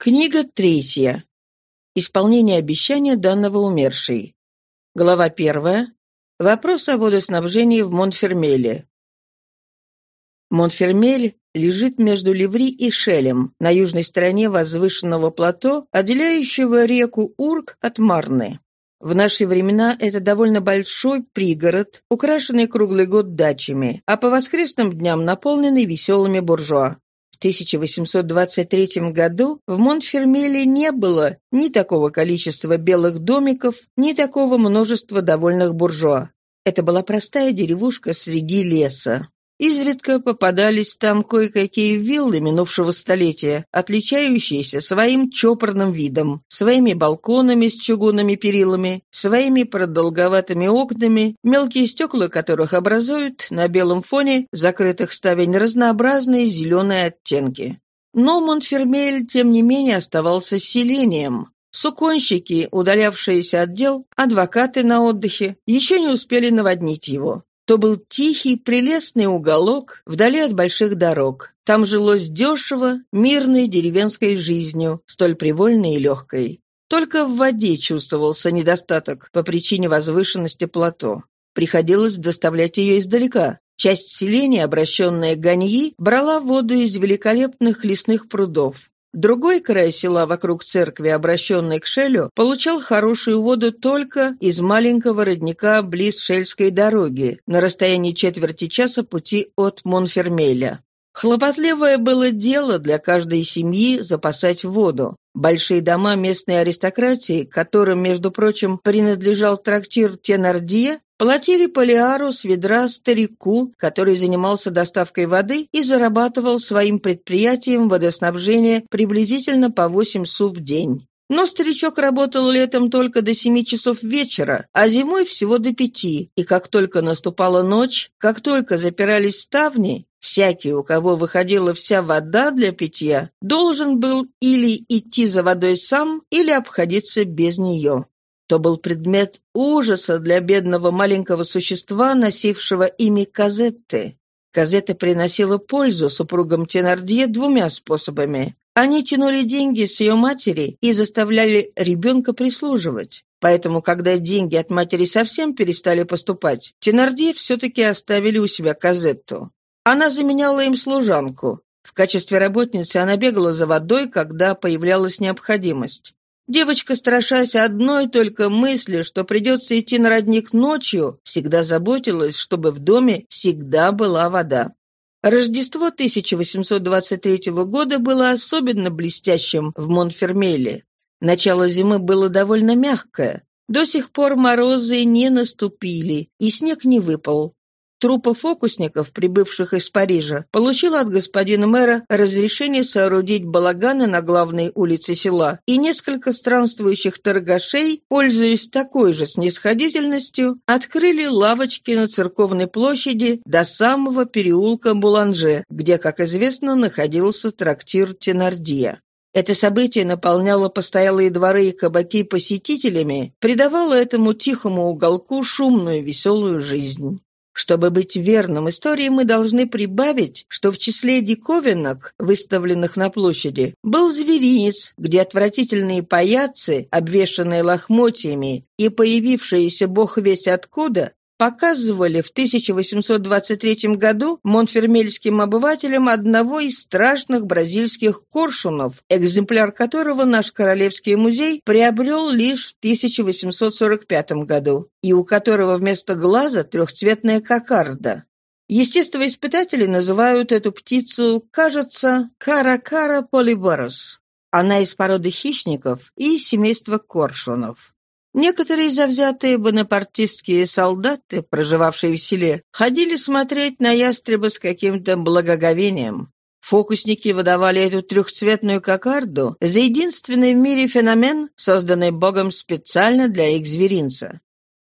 Книга третья. Исполнение обещания данного умершей. Глава первая. Вопрос о водоснабжении в Монфермеле. Монфермель лежит между Ливри и Шелем, на южной стороне возвышенного плато, отделяющего реку Урк от Марны. В наши времена это довольно большой пригород, украшенный круглый год дачами, а по воскресным дням наполненный веселыми буржуа. В 1823 году в Монтфермеле не было ни такого количества белых домиков, ни такого множества довольных буржуа. Это была простая деревушка среди леса. Изредка попадались там кое-какие виллы минувшего столетия, отличающиеся своим чопорным видом, своими балконами с чугунными перилами, своими продолговатыми окнами, мелкие стекла которых образуют на белом фоне закрытых ставень разнообразные зеленые оттенки. Но Монфермель, тем не менее, оставался селением. Суконщики, удалявшиеся от дел, адвокаты на отдыхе, еще не успели наводнить его то был тихий, прелестный уголок вдали от больших дорог. Там жилось дешево, мирной деревенской жизнью, столь привольной и легкой. Только в воде чувствовался недостаток по причине возвышенности плато. Приходилось доставлять ее издалека. Часть селения, обращенная к Ганьи, брала воду из великолепных лесных прудов. Другой край села вокруг церкви, обращенный к Шелю, получал хорошую воду только из маленького родника близ Шельской дороги, на расстоянии четверти часа пути от Монфермеля. Хлопотливое было дело для каждой семьи запасать воду. Большие дома местной аристократии, которым, между прочим, принадлежал трактир Тенардье, Платили полиару с ведра старику, который занимался доставкой воды и зарабатывал своим предприятием водоснабжения приблизительно по 8 су в день. Но старичок работал летом только до семи часов вечера, а зимой всего до пяти, и как только наступала ночь, как только запирались ставни, всякий, у кого выходила вся вода для питья, должен был или идти за водой сам, или обходиться без нее то был предмет ужаса для бедного маленького существа, носившего имя Казетты. Казетта приносила пользу супругам Тенардье двумя способами. Они тянули деньги с ее матери и заставляли ребенка прислуживать. Поэтому, когда деньги от матери совсем перестали поступать, Тенардье все-таки оставили у себя Казетту. Она заменяла им служанку. В качестве работницы она бегала за водой, когда появлялась необходимость. Девочка, страшась одной только мысли, что придется идти на родник ночью, всегда заботилась, чтобы в доме всегда была вода. Рождество 1823 года было особенно блестящим в Монфермеле. Начало зимы было довольно мягкое. До сих пор морозы не наступили, и снег не выпал. Труппа фокусников, прибывших из Парижа, получила от господина мэра разрешение соорудить балаганы на главной улице села, и несколько странствующих торгашей, пользуясь такой же снисходительностью, открыли лавочки на церковной площади до самого переулка Буланже, где, как известно, находился трактир Тенардия. Это событие наполняло постоялые дворы и кабаки посетителями, придавало этому тихому уголку шумную веселую жизнь. Чтобы быть верным истории, мы должны прибавить, что в числе диковинок, выставленных на площади, был зверинец, где отвратительные паяцы, обвешанные лохмотьями, и появившиеся бог весть откуда, показывали в 1823 году монфермельским обывателям одного из страшных бразильских коршунов, экземпляр которого наш Королевский музей приобрел лишь в 1845 году, и у которого вместо глаза трехцветная кокарда. Естествоиспытатели называют эту птицу, кажется, каракара полиборос. Она из породы хищников и семейства коршунов. Некоторые завзятые бонапартистские солдаты, проживавшие в селе, ходили смотреть на ястреба с каким-то благоговением. Фокусники выдавали эту трехцветную кокарду за единственный в мире феномен, созданный Богом специально для их зверинца.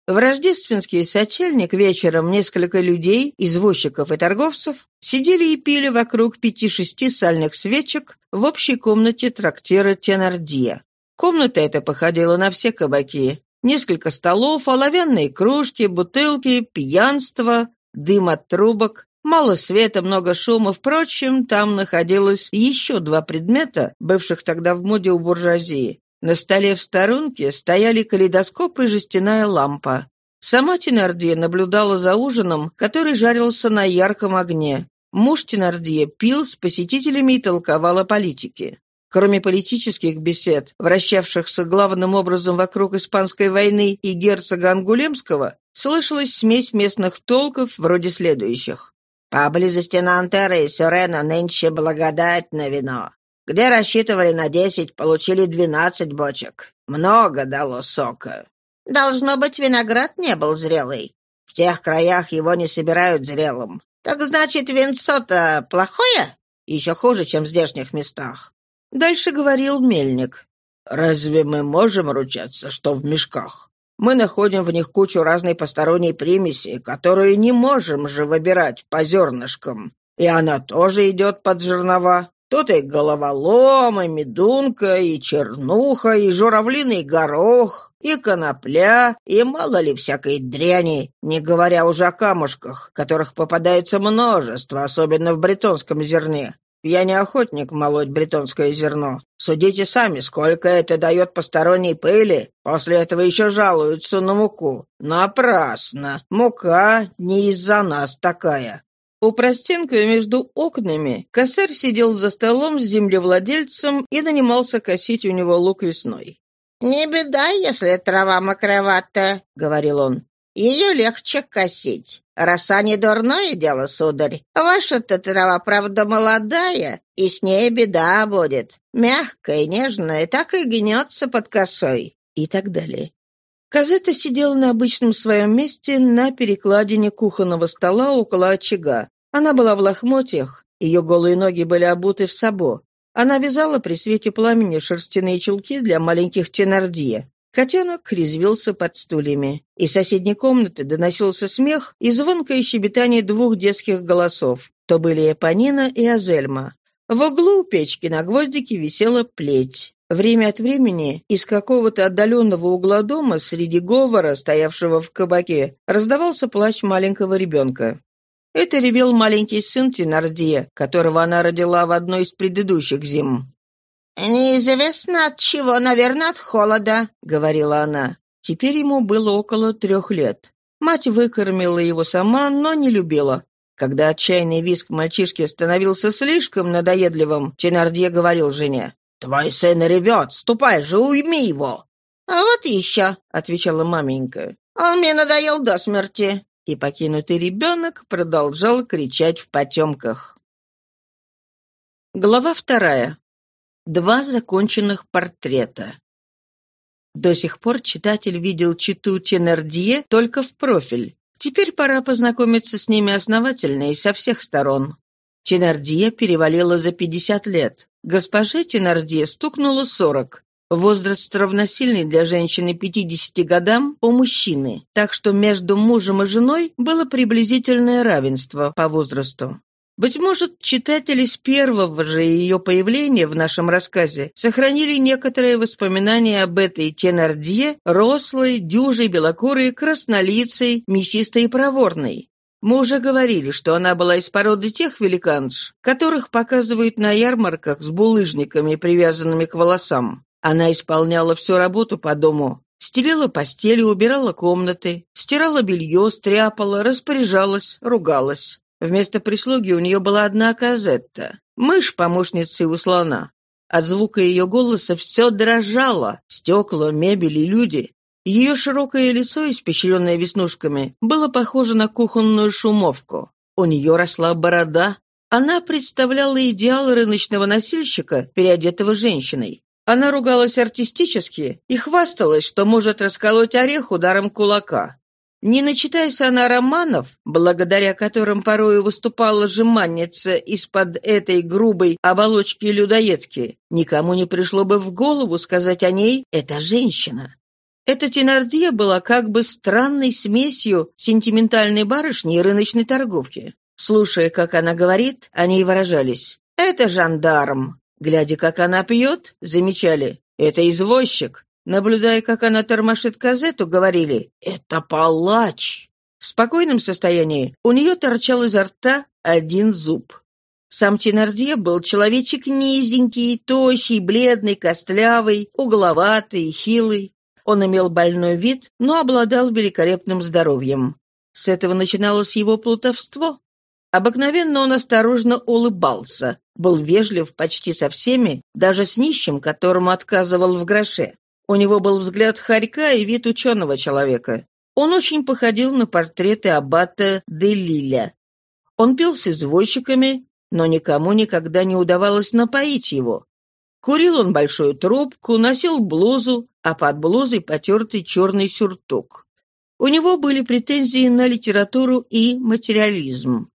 В рождественский сочельник вечером несколько людей, извозчиков и торговцев, сидели и пили вокруг пяти-шести сальных свечек в общей комнате трактира Тенардия. Комната эта походила на все кабаки. Несколько столов, оловянные кружки, бутылки, пьянство, дым от трубок. Мало света, много шума. Впрочем, там находилось еще два предмета, бывших тогда в моде у буржуазии. На столе в сторонке стояли калейдоскоп и жестяная лампа. Сама Тенардье наблюдала за ужином, который жарился на ярком огне. Муж Тенардье пил с посетителями и толковал о политике. Кроме политических бесед, вращавшихся главным образом вокруг Испанской войны и герцога Ангулемского, слышалась смесь местных толков вроде следующих. «Поблизости Нантера и Сюрена нынче благодать на вино. Где рассчитывали на десять, получили двенадцать бочек. Много дало сока. Должно быть, виноград не был зрелый. В тех краях его не собирают зрелым. Так значит, винцо-то плохое? Еще хуже, чем в здешних местах. Дальше говорил мельник. «Разве мы можем ручаться, что в мешках? Мы находим в них кучу разной посторонней примеси, которую не можем же выбирать по зернышкам. И она тоже идет под жернова. Тут и головолом, и медунка, и чернуха, и журавлиный горох, и конопля, и мало ли всякой дряни, не говоря уже о камушках, которых попадается множество, особенно в бретонском зерне. Я не охотник молоть бретонское зерно. Судите сами, сколько это дает посторонней пыли. После этого еще жалуются на муку. Напрасно. Мука не из-за нас такая. У простенка между окнами косарь сидел за столом с землевладельцем и нанимался косить у него лук весной. «Не беда, если трава мокроватая», — говорил он. «Ее легче косить. Роса не дурное дело, сударь. Ваша-то трава, правда, молодая, и с ней беда будет. Мягкая, нежная, так и гнется под косой». И так далее. Казета сидела на обычном своем месте на перекладине кухонного стола около очага. Она была в лохмотьях, ее голые ноги были обуты в сабо. Она вязала при свете пламени шерстяные чулки для маленьких тенардье. Котенок резвился под стульями. Из соседней комнаты доносился смех и звонкое щебетание двух детских голосов. То были Эпонина и Азельма. В углу у печки на гвоздике висела плеть. Время от времени из какого-то отдаленного угла дома среди говора, стоявшего в кабаке, раздавался плач маленького ребенка. Это ревел маленький сын Тенардье, которого она родила в одной из предыдущих зим. «Неизвестно от чего, наверное, от холода», — говорила она. Теперь ему было около трех лет. Мать выкормила его сама, но не любила. Когда отчаянный виск мальчишки становился слишком надоедливым, Тенардье говорил жене, «Твой сын ревет, ступай же, уйми его!» «А вот еще», — отвечала маменька, «он мне надоел до смерти». И покинутый ребенок продолжал кричать в потемках. Глава вторая. Два законченных портрета. До сих пор читатель видел читу Тенардье только в профиль. Теперь пора познакомиться с ними основательно и со всех сторон. Тенардье перевалило за 50 лет. Госпоже Тенардье стукнуло 40. Возраст равносильный для женщины 50 годам у мужчины, так что между мужем и женой было приблизительное равенство по возрасту. Быть может, читатели с первого же ее появления в нашем рассказе сохранили некоторые воспоминания об этой Тенардье, рослой, дюжей, белокурой, краснолицей, мясистой и проворной. Мы уже говорили, что она была из породы тех великанш, которых показывают на ярмарках с булыжниками, привязанными к волосам. Она исполняла всю работу по дому, стелила постели, убирала комнаты, стирала белье, стряпала, распоряжалась, ругалась. Вместо прислуги у нее была одна казетта. Мышь помощницей у слона. От звука ее голоса все дрожало. Стекла, мебель и люди. Ее широкое лицо, испещренное веснушками, было похоже на кухонную шумовку. У нее росла борода. Она представляла идеал рыночного носильщика, переодетого женщиной. Она ругалась артистически и хвасталась, что может расколоть орех ударом кулака. Не начитаясь она романов, благодаря которым порою выступала жеманница из-под этой грубой оболочки людоедки, никому не пришло бы в голову сказать о ней «это женщина». Эта Тенардье была как бы странной смесью сентиментальной барышни и рыночной торговки. Слушая, как она говорит, они и выражались «это жандарм». Глядя, как она пьет, замечали «это извозчик». Наблюдая, как она тормошит газету, говорили «Это палач». В спокойном состоянии у нее торчал изо рта один зуб. Сам Тенардье был человечек низенький, тощий, бледный, костлявый, угловатый, хилый. Он имел больной вид, но обладал великолепным здоровьем. С этого начиналось его плутовство. Обыкновенно он осторожно улыбался, был вежлив почти со всеми, даже с нищим, которому отказывал в гроше. У него был взгляд хорька и вид ученого человека. Он очень походил на портреты аббата де Лиля. Он пил с извозчиками, но никому никогда не удавалось напоить его. Курил он большую трубку, носил блузу, а под блузой потертый черный сюртук. У него были претензии на литературу и материализм.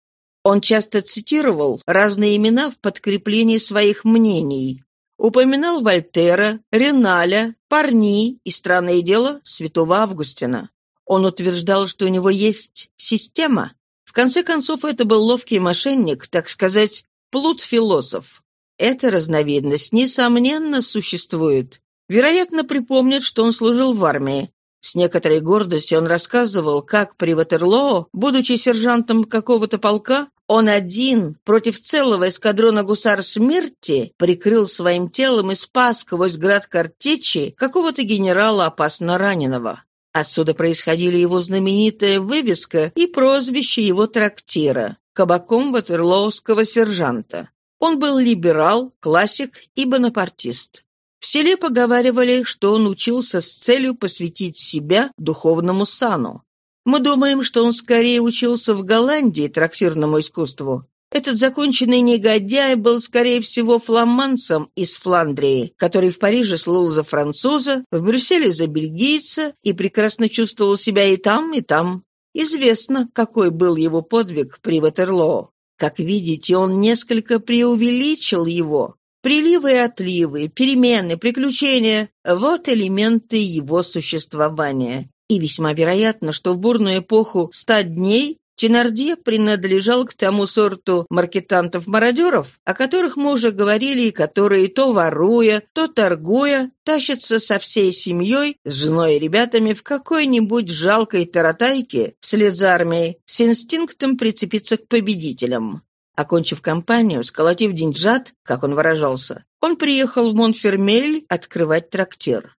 Он часто цитировал разные имена в подкреплении своих мнений. Упоминал Вольтера, Реналя, Парни и, странное дело, святого Августина. Он утверждал, что у него есть система. В конце концов, это был ловкий мошенник, так сказать, плут-философ. Эта разновидность, несомненно, существует. Вероятно, припомнят, что он служил в армии. С некоторой гордостью он рассказывал, как при Ватерлоо, будучи сержантом какого-то полка, он один против целого эскадрона гусар смерти прикрыл своим телом и спас сквозь град картечи какого-то генерала опасно раненого. Отсюда происходили его знаменитая вывеска и прозвище его трактира – кабаком ватерлоуского сержанта. Он был либерал, классик и бонапартист. В селе поговаривали, что он учился с целью посвятить себя духовному сану. Мы думаем, что он скорее учился в Голландии трактирному искусству. Этот законченный негодяй был, скорее всего, фламандцем из Фландрии, который в Париже слыл за француза, в Брюсселе за бельгийца и прекрасно чувствовал себя и там, и там. Известно, какой был его подвиг при Ватерлоо. Как видите, он несколько преувеличил его. Приливы и отливы, перемены, приключения – вот элементы его существования. И весьма вероятно, что в бурную эпоху ста дней Тенардье принадлежал к тому сорту маркетантов-мародеров, о которых мы уже говорили, и которые то воруя, то торгуя, тащатся со всей семьей, с женой и ребятами в какой-нибудь жалкой таратайке вслед за армией с инстинктом прицепиться к победителям. Окончив кампанию, сколотив деньжат, как он выражался, он приехал в Монфермель открывать трактир.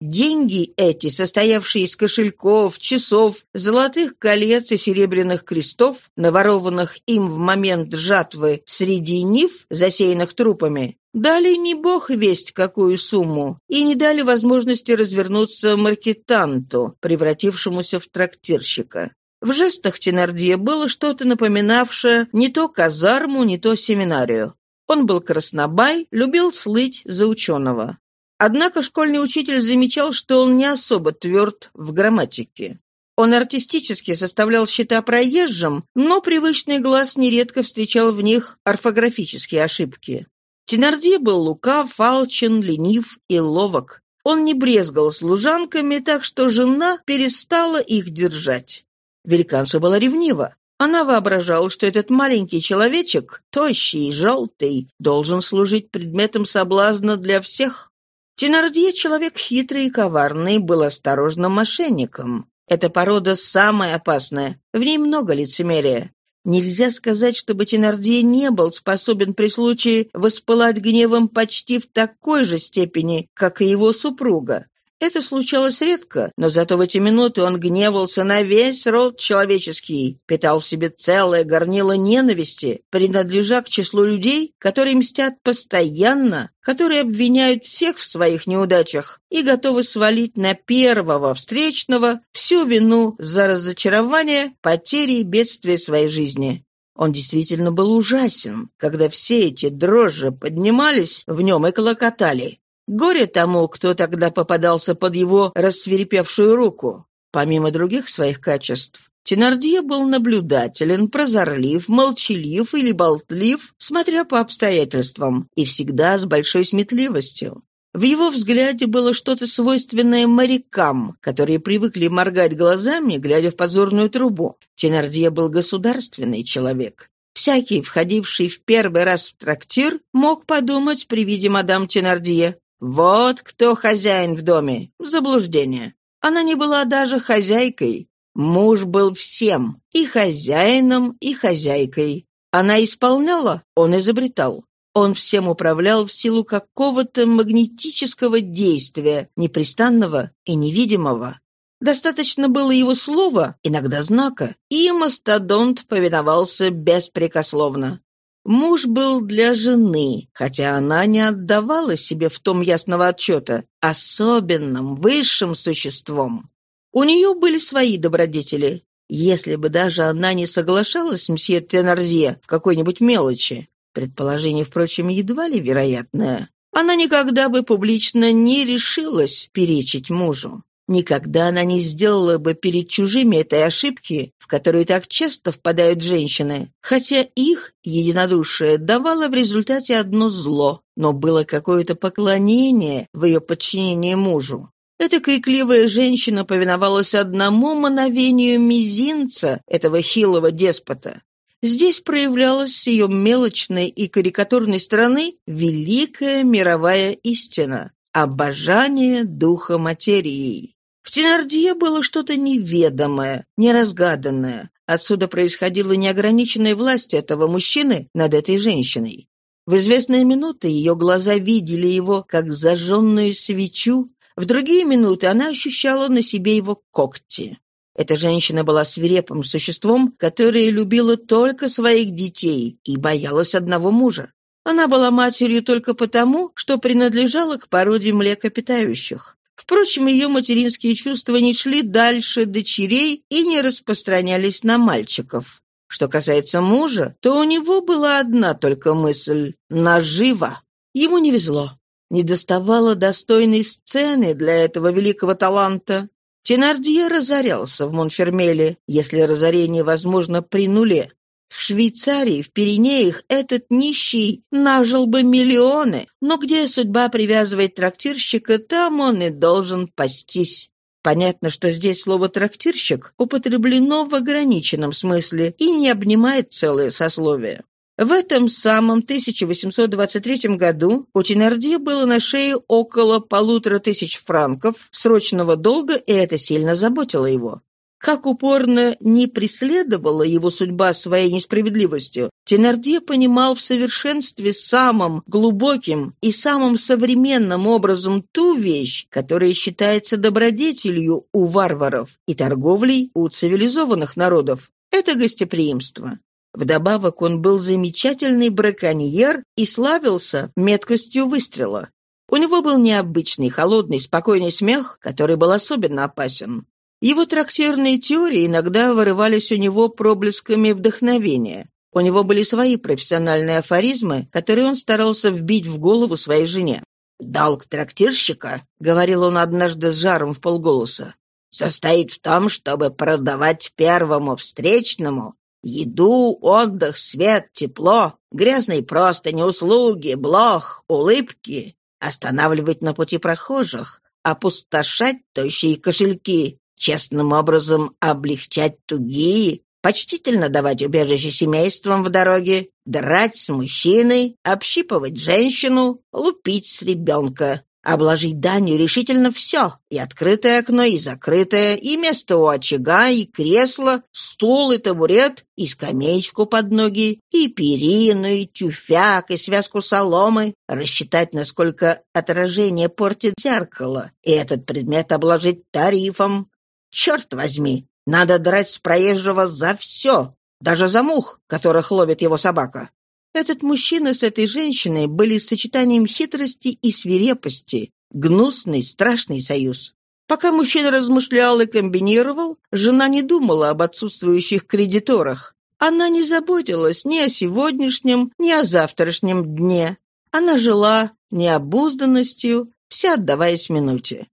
Деньги эти, состоявшие из кошельков, часов, золотых колец и серебряных крестов, наворованных им в момент жатвы среди нив, засеянных трупами, дали не бог весть какую сумму и не дали возможности развернуться маркетанту, превратившемуся в трактирщика. В жестах Тенардье было что-то напоминавшее не то казарму, не то семинарию. Он был краснобай, любил слыть за ученого. Однако школьный учитель замечал, что он не особо тверд в грамматике. Он артистически составлял счета проезжим, но привычный глаз нередко встречал в них орфографические ошибки. Тенардье был лукав, фалчен, ленив и ловок. Он не брезгал служанками, так что жена перестала их держать. Великанша была ревнива. Она воображала, что этот маленький человечек, тощий и желтый, должен служить предметом соблазна для всех. Тенардье, человек хитрый и коварный, был осторожным мошенником. Эта порода самая опасная, в ней много лицемерия. Нельзя сказать, чтобы Тенардье не был способен при случае воспылать гневом почти в такой же степени, как и его супруга. Это случалось редко, но зато в эти минуты он гневался на весь род человеческий, питал в себе целое горнило ненависти, принадлежа к числу людей, которые мстят постоянно, которые обвиняют всех в своих неудачах и готовы свалить на первого встречного всю вину за разочарование, потери и бедствия своей жизни. Он действительно был ужасен, когда все эти дрожжи поднимались в нем и клокотали. Горе тому, кто тогда попадался под его рассверепевшую руку. Помимо других своих качеств, Тенардье был наблюдателен, прозорлив, молчалив или болтлив, смотря по обстоятельствам, и всегда с большой сметливостью. В его взгляде было что-то свойственное морякам, которые привыкли моргать глазами, глядя в подзорную трубу. Тенардье был государственный человек. Всякий, входивший в первый раз в трактир, мог подумать при виде мадам Тенардье, вот кто хозяин в доме. Заблуждение. Она не была даже хозяйкой. Муж был всем, и хозяином, и хозяйкой. Она исполняла, он изобретал. Он всем управлял в силу какого-то магнетического действия, непрестанного и невидимого. Достаточно было его слова, иногда знака, и мастодонт повиновался беспрекословно. Муж был для жены, хотя она не отдавала себе в том ясного отчета, особенным, высшим существом. У нее были свои добродетели. Если бы даже она не соглашалась с мсье Тенарзье в какой-нибудь мелочи, предположение, впрочем, едва ли вероятное, она никогда бы публично не решилась перечить мужу. Никогда она не сделала бы перед чужими этой ошибки, в которую так часто впадают женщины, хотя их единодушие давало в результате одно зло, но было какое-то поклонение в ее подчинении мужу. Эта крикливая женщина повиновалась одному мановению мизинца этого хилого деспота. Здесь проявлялась с ее мелочной и карикатурной стороны великая мировая истина – обожание духа материи. В Тенардье было что-то неведомое, неразгаданное. Отсюда происходила неограниченная власть этого мужчины над этой женщиной. В известные минуты ее глаза видели его как зажженную свечу, в другие минуты она ощущала на себе его когти. Эта женщина была свирепым существом, которое любило только своих детей и боялась одного мужа. Она была матерью только потому, что принадлежала к породе млекопитающих. Впрочем, ее материнские чувства не шли дальше дочерей и не распространялись на мальчиков. Что касается мужа, то у него была одна только мысль — наживо. Ему не везло. Не доставало достойной сцены для этого великого таланта. Тенардье разорялся в Монфермеле, если разорение возможно при нуле. В Швейцарии, в Пиренеях этот нищий нажил бы миллионы, но где судьба привязывает трактирщика, там он и должен пастись. Понятно, что здесь слово «трактирщик» употреблено в ограниченном смысле и не обнимает целое сословие. В этом самом 1823 году у Тенардье было на шее около полутора тысяч франков срочного долга, и это сильно заботило его. Как упорно не преследовала его судьба своей несправедливостью, Тенардье понимал в совершенстве самым глубоким и самым современным образом ту вещь, которая считается добродетелью у варваров и торговлей у цивилизованных народов. Это гостеприимство. Вдобавок он был замечательный браконьер и славился меткостью выстрела. У него был необычный, холодный, спокойный смех, который был особенно опасен. Его трактирные теории иногда вырывались у него проблесками вдохновения. У него были свои профессиональные афоризмы, которые он старался вбить в голову своей жене. «Долг трактирщика», — говорил он однажды с жаром в полголоса, «состоит в том, чтобы продавать первому встречному еду, отдых, свет, тепло, грязные простыни, услуги, блох, улыбки, останавливать на пути прохожих, опустошать тощие кошельки, честным образом облегчать тугие, почтительно давать убежище семействам в дороге, драть с мужчиной, общипывать женщину, лупить с ребенка, обложить данью решительно все, и открытое окно, и закрытое, и место у очага, и кресло, стул и табурет, и скамеечку под ноги, и перину, и тюфяк, и связку соломы, рассчитать, насколько отражение портит зеркало, и этот предмет обложить тарифом, Черт возьми, надо драть с проезжего за все, даже за мух, которых ловит его собака. Этот мужчина с этой женщиной были сочетанием хитрости и свирепости, гнусный, страшный союз. Пока мужчина размышлял и комбинировал, жена не думала об отсутствующих кредиторах. Она не заботилась ни о сегодняшнем, ни о завтрашнем дне. Она жила необузданностью, вся отдаваясь минуте.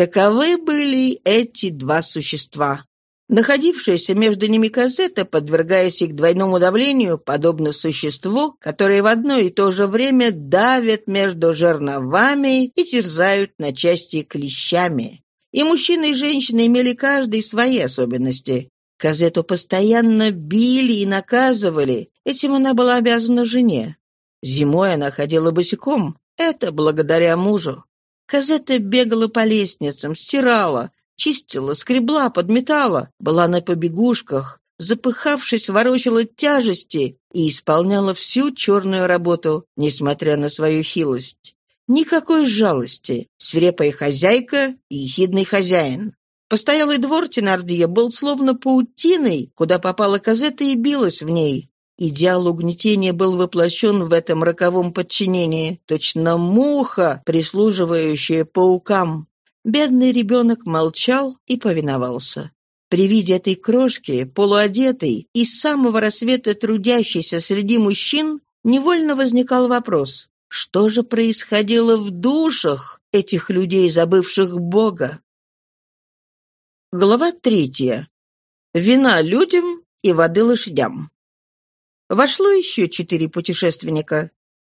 Таковы были эти два существа. Находившаяся между ними Казета, подвергаясь их двойному давлению, подобно существу, которое в одно и то же время давят между жерновами и терзают на части клещами. И мужчины и женщины имели каждый свои особенности. Казету постоянно били и наказывали, этим она была обязана жене. Зимой она ходила босиком, это благодаря мужу. Казета бегала по лестницам, стирала, чистила, скребла, подметала, была на побегушках, запыхавшись, ворочала тяжести и исполняла всю черную работу, несмотря на свою хилость. Никакой жалости, свирепая хозяйка и ехидный хозяин. Постоялый двор Тенардия был словно паутиной, куда попала казета и билась в ней. Идеал угнетения был воплощен в этом роковом подчинении, точно муха, прислуживающая паукам. Бедный ребенок молчал и повиновался. При виде этой крошки, полуодетой и с самого рассвета трудящейся среди мужчин, невольно возникал вопрос, что же происходило в душах этих людей, забывших Бога? Глава третья. Вина людям и воды лошадям. Вошло еще четыре путешественника.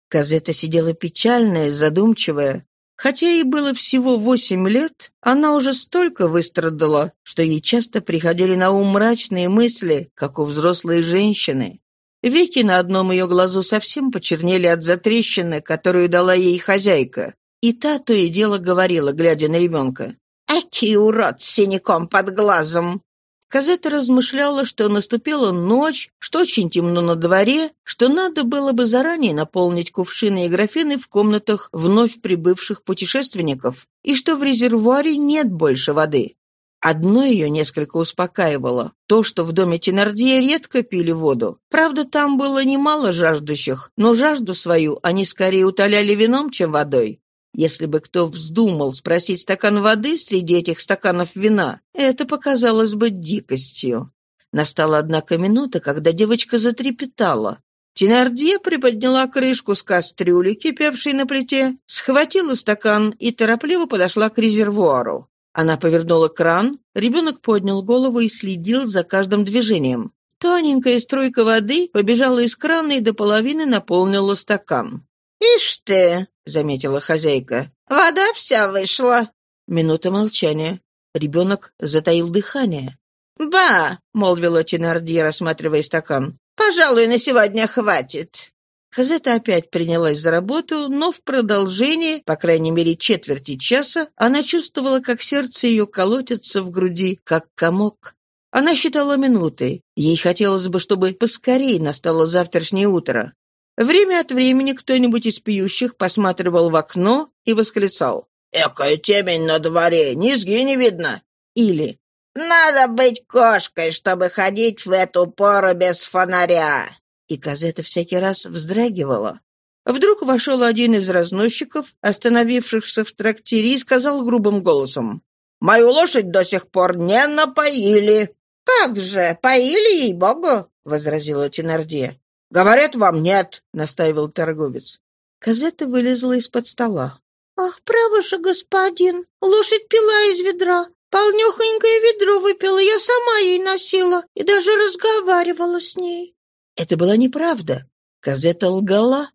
Казета сидела печальная, задумчивая. Хотя ей было всего восемь лет, она уже столько выстрадала, что ей часто приходили на ум мрачные мысли, как у взрослой женщины. Веки на одном ее глазу совсем почернели от затрещины, которую дала ей хозяйка. И та то и дело говорила, глядя на ребенка. «Экий урод с синяком под глазом! Казета размышляла, что наступила ночь, что очень темно на дворе, что надо было бы заранее наполнить кувшины и графины в комнатах вновь прибывших путешественников, и что в резервуаре нет больше воды. Одно ее несколько успокаивало. То, что в доме Тенардия редко пили воду. Правда, там было немало жаждущих, но жажду свою они скорее утоляли вином, чем водой. Если бы кто вздумал спросить стакан воды среди этих стаканов вина, это показалось бы дикостью. Настала, однако, минута, когда девочка затрепетала. Тенардье приподняла крышку с кастрюли, кипевшей на плите, схватила стакан и торопливо подошла к резервуару. Она повернула кран, ребенок поднял голову и следил за каждым движением. Тоненькая струйка воды побежала из крана и до половины наполнила стакан. «Ишь ты!» — заметила хозяйка. «Вода вся вышла». Минута молчания. Ребенок затаил дыхание. «Ба!» — молвила Тенардье, рассматривая стакан. «Пожалуй, на сегодня хватит». Казета опять принялась за работу, но в продолжении, по крайней мере, четверти часа, она чувствовала, как сердце ее колотится в груди, как комок. Она считала минуты. Ей хотелось бы, чтобы поскорей настало завтрашнее утро. Время от времени кто-нибудь из пьющих посматривал в окно и восклицал. «Экая темень на дворе, низги не видно!» Или «Надо быть кошкой, чтобы ходить в эту пору без фонаря!» И Казета всякий раз вздрагивала. Вдруг вошел один из разносчиков, остановившихся в трактире, и сказал грубым голосом. «Мою лошадь до сих пор не напоили». «Как же, поили ей-богу!» — возразила Тенардия. «Говорят, вам нет», — настаивал торговец. Казета вылезла из-под стола. «Ах, право же, господин, лошадь пила из ведра. Полнехонькое ведро выпила, я сама ей носила и даже разговаривала с ней». Это была неправда. Казета лгала.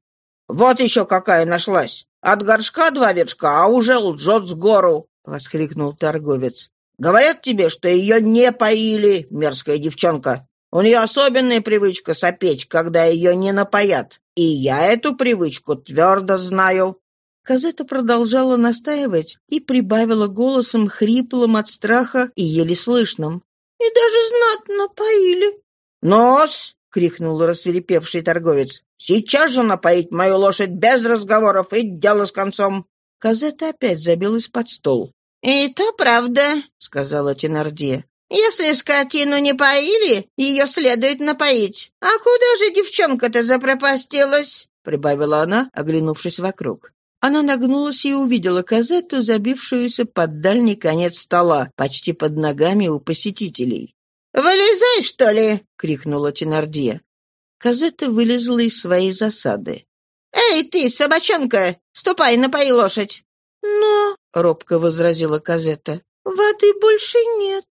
«Вот еще какая нашлась! От горшка два вершка, а уже лжет с гору!» — воскликнул торговец. «Говорят тебе, что ее не поили, мерзкая девчонка. У нее особенная привычка сопеть, когда ее не напоят. И я эту привычку твердо знаю». Казета продолжала настаивать и прибавила голосом хриплым от страха и еле слышным. «И даже знатно поили». «Нос!» — крикнул рассверепевший торговец. «Сейчас же напоить мою лошадь без разговоров и дело с концом!» Казета опять забилась под стол. «Это правда», — сказала Тенардия. Если скотину не поили, ее следует напоить. А куда же девчонка-то запропастилась?» — прибавила она, оглянувшись вокруг. Она нагнулась и увидела казету, забившуюся под дальний конец стола, почти под ногами у посетителей. «Вылезай, что ли!» — крикнула Тенардия. Казета вылезла из своей засады. «Эй, ты, собачонка, ступай, напои лошадь!» «Но...» — робко возразила Казета. «Воды больше нет».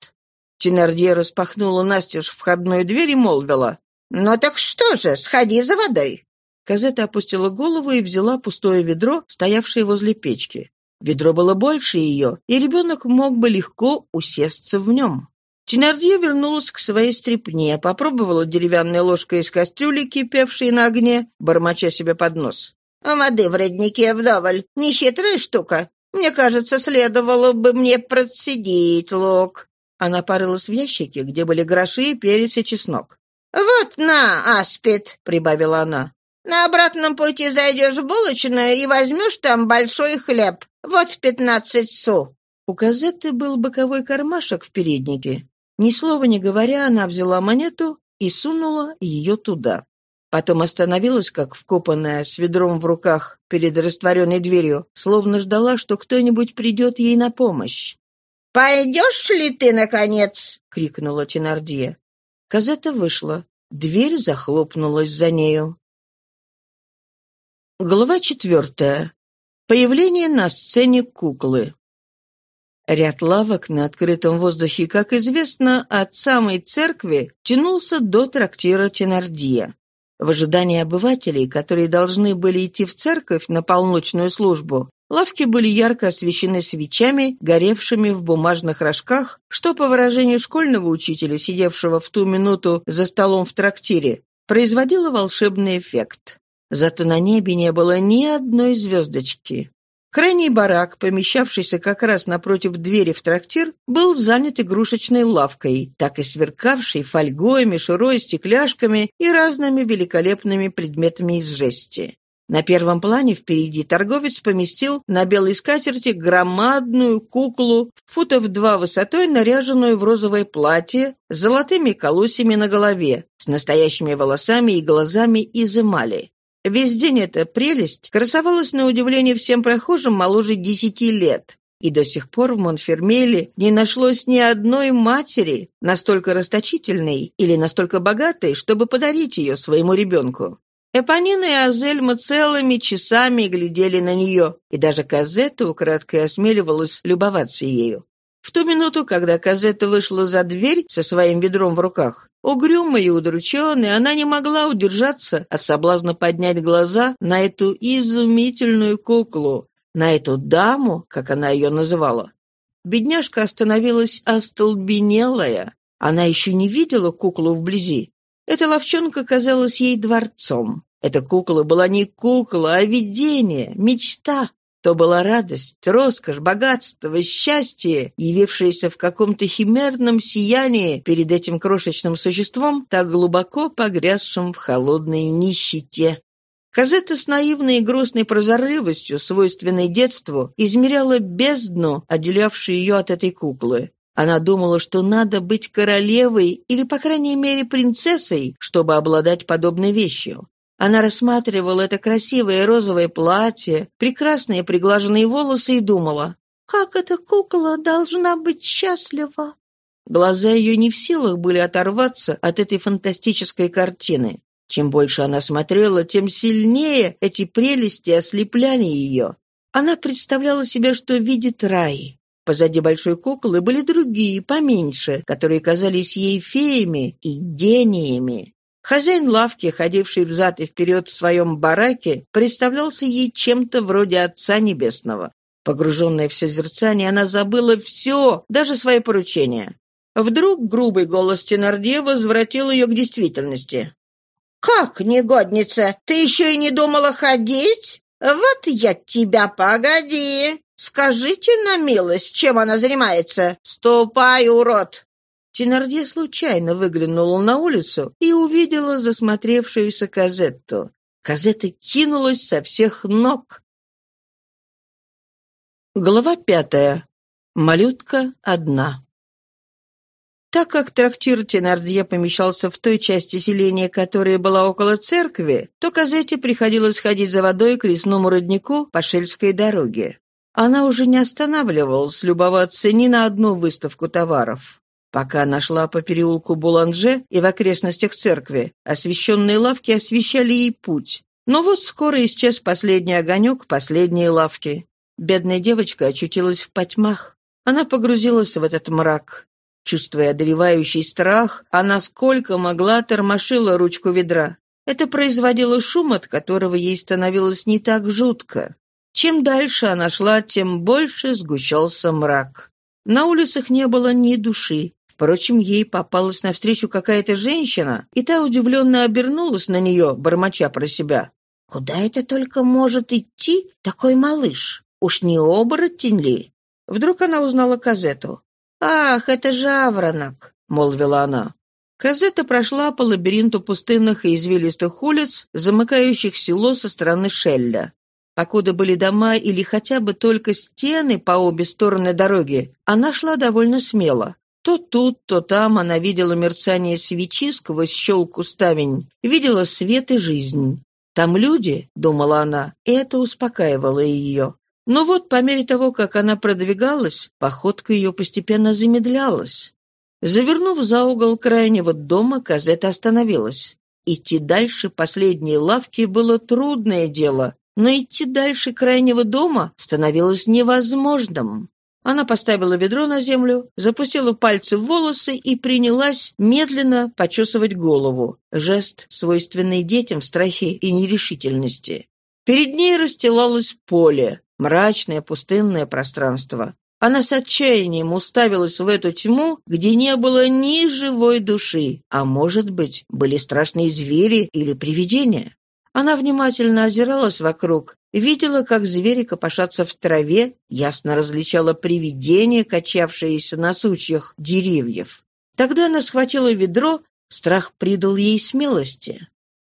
Тенардье распахнула настежь входную дверь и молвила. «Ну так что же, сходи за водой». Казета опустила голову и взяла пустое ведро, стоявшее возле печки. Ведро было больше ее, и ребенок мог бы легко усесться в нем. Тенардье вернулась к своей стрепне, попробовала деревянной ложкой из кастрюли, кипевшей на огне, бормоча себе под нос. «А воды в роднике вдоволь. Нехитрая штука. Мне кажется, следовало бы мне процедить лук». Она порылась в ящике, где были гроши, перец и чеснок. «Вот на, аспид», — прибавила она. «На обратном пути зайдешь в булочную и возьмешь там большой хлеб. Вот пятнадцать су». У Казетты был боковой кармашек в переднике. Ни слова не говоря, она взяла монету и сунула ее туда. Потом остановилась, как вкопанная, с ведром в руках, перед растворенной дверью, словно ждала, что кто-нибудь придет ей на помощь. «Пойдешь ли ты, наконец?» — крикнула Тенардия. Казета вышла. Дверь захлопнулась за нею. Глава четвертая. Появление на сцене куклы. Ряд лавок на открытом воздухе, как известно, от самой церкви тянулся до трактира Тенардия. В ожидании обывателей, которые должны были идти в церковь на полночную службу, лавки были ярко освещены свечами, горевшими в бумажных рожках, что, по выражению школьного учителя, сидевшего в ту минуту за столом в трактире, производило волшебный эффект. Зато на небе не было ни одной звездочки. Крайний барак, помещавшийся как раз напротив двери в трактир, был занят игрушечной лавкой, так и сверкавшей фольгой, мишурой, стекляшками и разными великолепными предметами из жести. На первом плане впереди торговец поместил на белой скатерти громадную куклу, футов два высотой, наряженную в розовое платье, с золотыми колосьями на голове, с настоящими волосами и глазами из эмали. Весь день эта прелесть красовалась на удивление всем прохожим моложе десяти лет. И до сих пор в Монфермеле не нашлось ни одной матери, настолько расточительной или настолько богатой, чтобы подарить ее своему ребенку. Эпонина и Азельма целыми часами глядели на нее, и даже Казетта украдкой осмеливалась любоваться ею. В ту минуту, когда Казетта вышла за дверь со своим ведром в руках, угрюмая и удрученная, она не могла удержаться от соблазна поднять глаза на эту изумительную куклу, на эту даму, как она ее называла. Бедняжка остановилась остолбенелая. Она еще не видела куклу вблизи. Эта ловчонка казалась ей дворцом. Эта кукла была не кукла, а видение, мечта. То была радость, роскошь, богатство, счастье, явившееся в каком-то химерном сиянии перед этим крошечным существом, так глубоко погрязшим в холодной нищете. Казета с наивной и грустной прозорливостью, свойственной детству, измеряла бездну, отделявшую ее от этой куклы. Она думала, что надо быть королевой или, по крайней мере, принцессой, чтобы обладать подобной вещью. Она рассматривала это красивое розовое платье, прекрасные приглаженные волосы и думала, «Как эта кукла должна быть счастлива!» Глаза ее не в силах были оторваться от этой фантастической картины. Чем больше она смотрела, тем сильнее эти прелести ослепляли ее. Она представляла себе, что видит рай. Позади большой куклы были другие, поменьше, которые казались ей феями и гениями. Хозяин лавки, ходивший взад и вперед в своем бараке, представлялся ей чем-то вроде Отца Небесного. Погруженная в созерцание, она забыла все, даже свои поручения. Вдруг грубый голос Тенардье возвратил ее к действительности. «Как, негодница, ты еще и не думала ходить? Вот я тебя, погоди! Скажите на милость, чем она занимается? Ступай, урод!» Тенардье случайно выглянула на улицу и увидела засмотревшуюся Казетту. Казетта кинулась со всех ног. Глава пятая. Малютка одна. Так как трактир Тенардье помещался в той части селения, которая была около церкви, то Казете приходилось ходить за водой к лесному роднику по Шельской дороге. Она уже не останавливалась любоваться ни на одну выставку товаров. Пока она шла по переулку Буланже и в окрестностях церкви, освещенные лавки освещали ей путь. Но вот скоро исчез последний огонек последней лавки. Бедная девочка очутилась в потьмах. Она погрузилась в этот мрак. Чувствуя одолевающий страх, она сколько могла тормошила ручку ведра. Это производило шум, от которого ей становилось не так жутко. Чем дальше она шла, тем больше сгущался мрак. На улицах не было ни души. Впрочем, ей попалась навстречу какая-то женщина, и та удивленно обернулась на нее, бормоча про себя. «Куда это только может идти такой малыш?» Уж не оборотень ли? Вдруг она узнала Казету. «Ах, это жаворонок!» — молвила она. Казета прошла по лабиринту пустынных и извилистых улиц, замыкающих село со стороны Шелля. Покуда были дома или хотя бы только стены по обе стороны дороги, она шла довольно смело. То тут, то там она видела мерцание свечи сквозь щелку ставень, видела свет и жизнь. «Там люди», — думала она, это успокаивало ее. Но вот по мере того, как она продвигалась, походка ее постепенно замедлялась. Завернув за угол крайнего дома, Казета остановилась. Идти дальше последней лавки было трудное дело, но идти дальше крайнего дома становилось невозможным. Она поставила ведро на землю, запустила пальцы в волосы и принялась медленно почесывать голову. Жест, свойственный детям в страхе и нерешительности. Перед ней расстилалось поле, мрачное пустынное пространство. Она с отчаянием уставилась в эту тьму, где не было ни живой души, а, может быть, были страшные звери или привидения. Она внимательно озиралась вокруг, видела, как звери копошатся в траве, ясно различала привидения, качавшиеся на сучьях деревьев. Тогда она схватила ведро, страх придал ей смелости.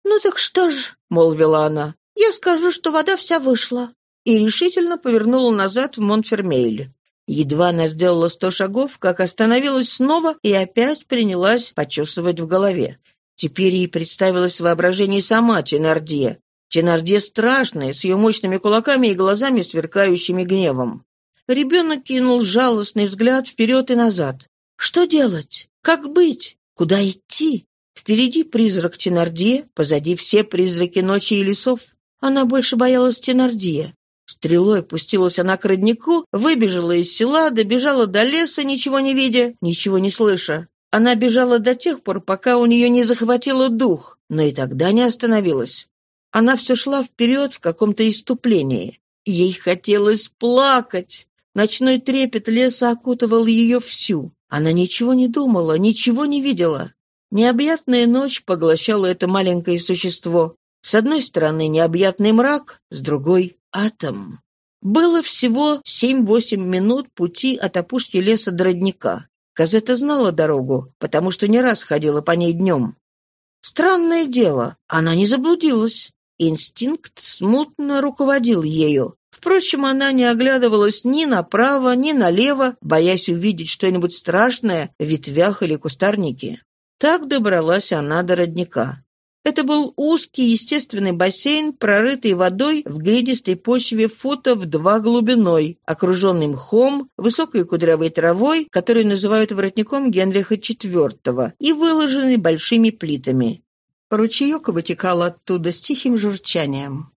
«Ну так что ж», — молвила она, — «я скажу, что вода вся вышла». И решительно повернула назад в Монфермейль. Едва она сделала сто шагов, как остановилась снова и опять принялась почесывать в голове. Теперь ей представилось воображение сама Тенардье. Тенардье страшная, с ее мощными кулаками и глазами, сверкающими гневом. Ребенок кинул жалостный взгляд вперед и назад. Что делать? Как быть? Куда идти? Впереди призрак Тенардье, позади все призраки ночи и лесов. Она больше боялась Тенардье. Стрелой пустилась она к роднику, выбежала из села, добежала до леса, ничего не видя, ничего не слыша. Она бежала до тех пор, пока у нее не захватило дух, но и тогда не остановилась. Она все шла вперед в каком-то иступлении. Ей хотелось плакать. Ночной трепет леса окутывал ее всю. Она ничего не думала, ничего не видела. Необъятная ночь поглощала это маленькое существо. С одной стороны необъятный мрак, с другой атом. Было всего семь-восемь минут пути от опушки леса до родника. Казета знала дорогу, потому что не раз ходила по ней днем. Странное дело, она не заблудилась. Инстинкт смутно руководил ею. Впрочем, она не оглядывалась ни направо, ни налево, боясь увидеть что-нибудь страшное в ветвях или кустарнике. Так добралась она до родника. Это был узкий естественный бассейн, прорытый водой в глинистой почве футов два глубиной, окруженный мхом, высокой кудрявой травой, которую называют воротником Генриха IV, и выложенный большими плитами. Ручеек вытекал оттуда с тихим журчанием.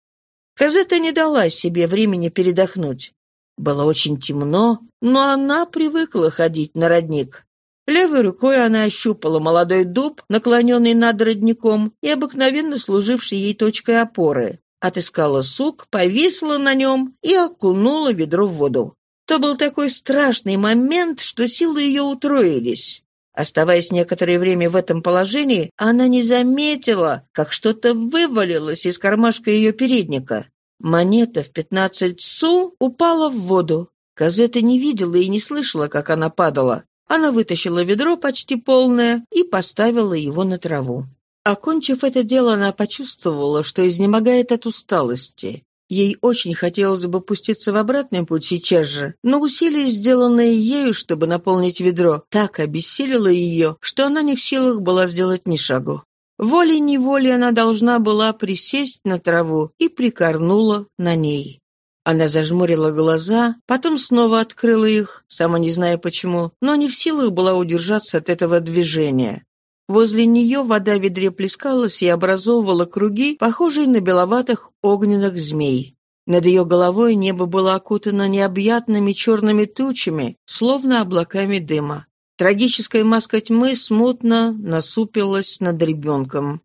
Казета не дала себе времени передохнуть. Было очень темно, но она привыкла ходить на родник. Левой рукой она ощупала молодой дуб, наклоненный над родником и обыкновенно служивший ей точкой опоры. Отыскала сук, повисла на нем и окунула ведро в воду. То был такой страшный момент, что силы ее утроились. Оставаясь некоторое время в этом положении, она не заметила, как что-то вывалилось из кармашка ее передника. Монета в пятнадцать су упала в воду. Казета не видела и не слышала, как она падала. Она вытащила ведро почти полное и поставила его на траву. Окончив это дело, она почувствовала, что изнемогает от усталости. Ей очень хотелось бы пуститься в обратный путь сейчас же, но усилие, сделанное ею, чтобы наполнить ведро, так обессилило ее, что она не в силах была сделать ни шагу. Волей-неволей она должна была присесть на траву и прикорнула на ней. Она зажмурила глаза, потом снова открыла их, сама не зная почему, но не в силах была удержаться от этого движения. Возле нее вода в ведре плескалась и образовывала круги, похожие на беловатых огненных змей. Над ее головой небо было окутано необъятными черными тучами, словно облаками дыма. Трагическая маска тьмы смутно насупилась над ребенком.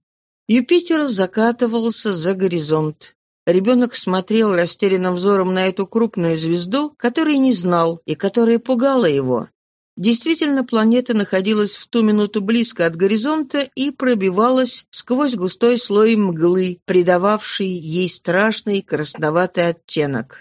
Юпитер закатывался за горизонт. Ребенок смотрел растерянным взором на эту крупную звезду, которой не знал и которая пугала его. Действительно, планета находилась в ту минуту близко от горизонта и пробивалась сквозь густой слой мглы, придававший ей страшный красноватый оттенок.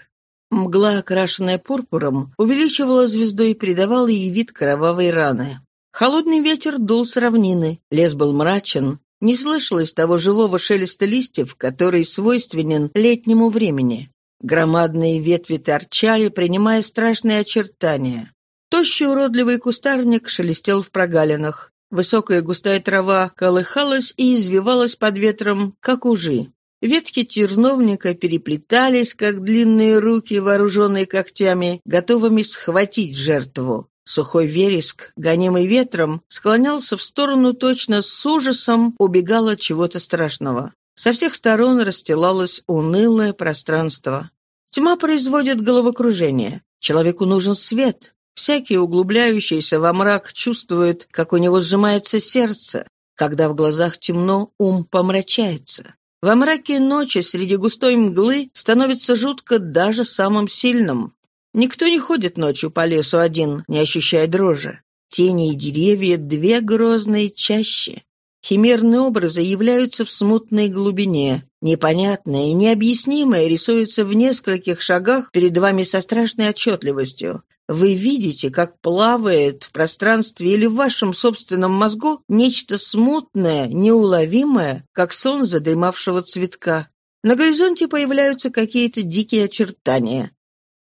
Мгла, окрашенная пурпуром, увеличивала звезду и придавала ей вид кровавой раны. Холодный ветер дул с равнины, лес был мрачен, не слышалось того живого шелеста листьев, который свойственен летнему времени. Громадные ветви торчали, принимая страшные очертания. Тощий уродливый кустарник шелестел в прогалинах. Высокая густая трава колыхалась и извивалась под ветром, как ужи. Ветки терновника переплетались, как длинные руки, вооруженные когтями, готовыми схватить жертву. Сухой вереск, гонимый ветром, склонялся в сторону точно с ужасом, убегал от чего-то страшного. Со всех сторон расстилалось унылое пространство. Тьма производит головокружение. Человеку нужен свет. Всякий, углубляющийся во мрак, чувствует, как у него сжимается сердце. Когда в глазах темно, ум помрачается. Во мраке ночи среди густой мглы становится жутко даже самым сильным. Никто не ходит ночью по лесу один, не ощущая дрожи. Тени и деревья — две грозные чаще. Химерные образы являются в смутной глубине. Непонятное и необъяснимое рисуется в нескольких шагах перед вами со страшной отчетливостью. Вы видите, как плавает в пространстве или в вашем собственном мозгу нечто смутное, неуловимое, как сон задремавшего цветка. На горизонте появляются какие-то дикие очертания.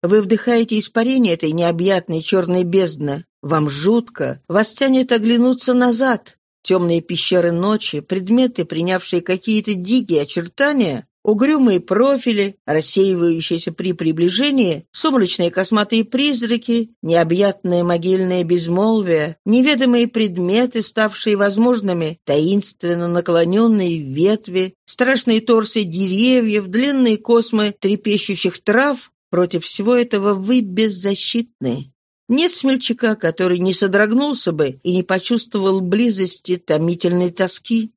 Вы вдыхаете испарение этой необъятной черной бездны. Вам жутко, вас тянет оглянуться назад. Темные пещеры ночи, предметы, принявшие какие-то дикие очертания, Угрюмые профили, рассеивающиеся при приближении, сумрачные косматые призраки, необъятное могильное безмолвие, неведомые предметы, ставшие возможными, таинственно наклоненные ветви, страшные торсы деревьев, длинные космы трепещущих трав — против всего этого вы беззащитны. Нет смельчака, который не содрогнулся бы и не почувствовал близости томительной тоски.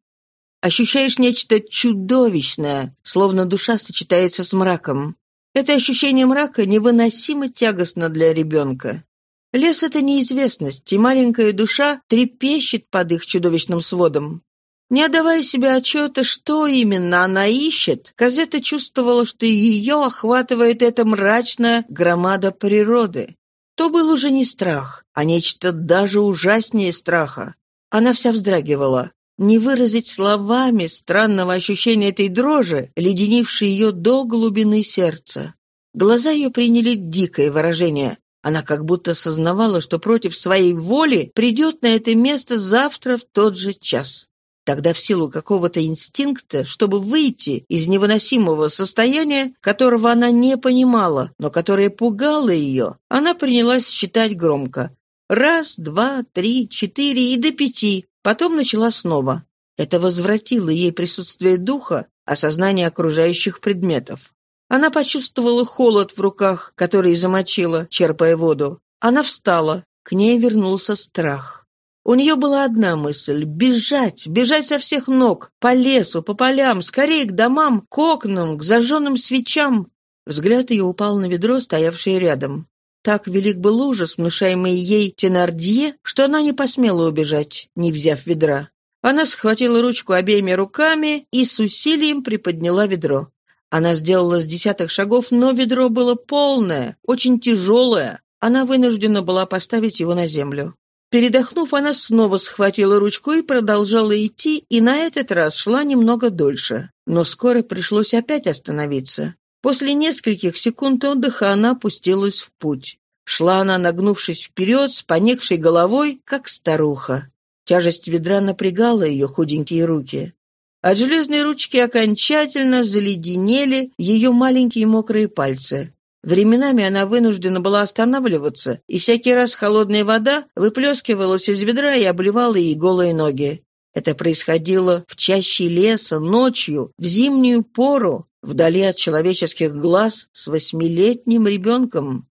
Ощущаешь нечто чудовищное, словно душа сочетается с мраком. Это ощущение мрака невыносимо тягостно для ребенка. Лес — это неизвестность, и маленькая душа трепещет под их чудовищным сводом. Не отдавая себе отчета, что именно она ищет, Казета чувствовала, что ее охватывает эта мрачная громада природы. То был уже не страх, а нечто даже ужаснее страха. Она вся вздрагивала. Не выразить словами странного ощущения этой дрожи, леденившей ее до глубины сердца. Глаза ее приняли дикое выражение. Она как будто сознавала, что против своей воли придет на это место завтра в тот же час. Тогда в силу какого-то инстинкта, чтобы выйти из невыносимого состояния, которого она не понимала, но которое пугало ее, она принялась считать громко. Раз, два, три, четыре и до пяти, Потом начала снова. Это возвратило ей присутствие духа, осознание окружающих предметов. Она почувствовала холод в руках, который замочила, черпая воду. Она встала. К ней вернулся страх. У нее была одна мысль — бежать, бежать со всех ног, по лесу, по полям, скорее к домам, к окнам, к зажженным свечам. Взгляд ее упал на ведро, стоявшее рядом. Так велик был ужас, внушаемый ей Тенардье, что она не посмела убежать, не взяв ведра. Она схватила ручку обеими руками и с усилием приподняла ведро. Она сделала с десятых шагов, но ведро было полное, очень тяжелое. Она вынуждена была поставить его на землю. Передохнув, она снова схватила ручку и продолжала идти, и на этот раз шла немного дольше. Но скоро пришлось опять остановиться. После нескольких секунд отдыха она опустилась в путь. Шла она, нагнувшись вперед, с поникшей головой, как старуха. Тяжесть ведра напрягала ее худенькие руки. От железной ручки окончательно заледенели ее маленькие мокрые пальцы. Временами она вынуждена была останавливаться, и всякий раз холодная вода выплескивалась из ведра и обливала ей голые ноги. Это происходило в чаще леса, ночью, в зимнюю пору, вдали от человеческих глаз с восьмилетним ребенком.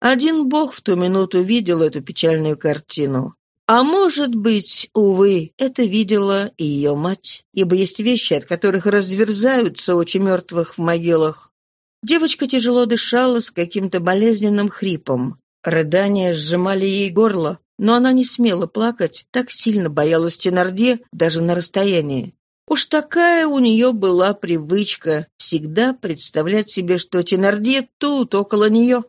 Один бог в ту минуту видел эту печальную картину. А может быть, увы, это видела и ее мать, ибо есть вещи, от которых разверзаются очи мертвых в могилах. Девочка тяжело дышала с каким-то болезненным хрипом. Рыдания сжимали ей горло, но она не смела плакать, так сильно боялась Тенарде даже на расстоянии. Уж такая у нее была привычка всегда представлять себе, что Тенардье тут, около нее.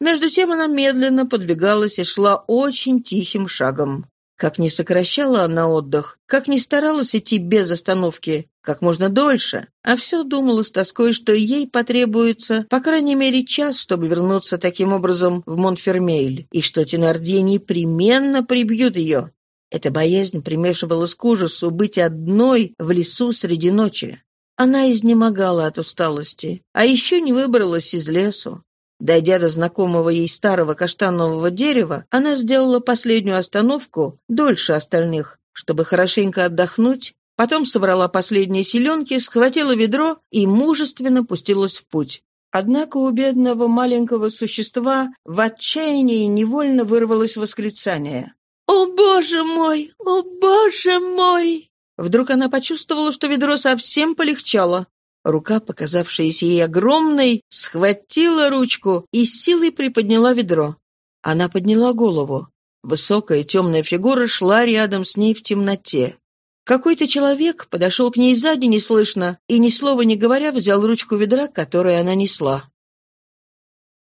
Между тем она медленно подвигалась и шла очень тихим шагом. Как не сокращала она отдых, как не старалась идти без остановки, как можно дольше, а все думала с тоской, что ей потребуется, по крайней мере, час, чтобы вернуться таким образом в Монфермейль, и что Тенардье непременно прибьют ее. Эта боязнь примешивалась к ужасу быть одной в лесу среди ночи. Она изнемогала от усталости, а еще не выбралась из лесу. Дойдя до знакомого ей старого каштанового дерева, она сделала последнюю остановку, дольше остальных, чтобы хорошенько отдохнуть, потом собрала последние селенки, схватила ведро и мужественно пустилась в путь. Однако у бедного маленького существа в отчаянии невольно вырвалось восклицание. «О, боже мой! О, боже мой!» Вдруг она почувствовала, что ведро совсем полегчало. Рука, показавшаяся ей огромной, схватила ручку и с силой приподняла ведро. Она подняла голову. Высокая темная фигура шла рядом с ней в темноте. Какой-то человек подошел к ней сзади неслышно и, ни слова не говоря, взял ручку ведра, которую она несла.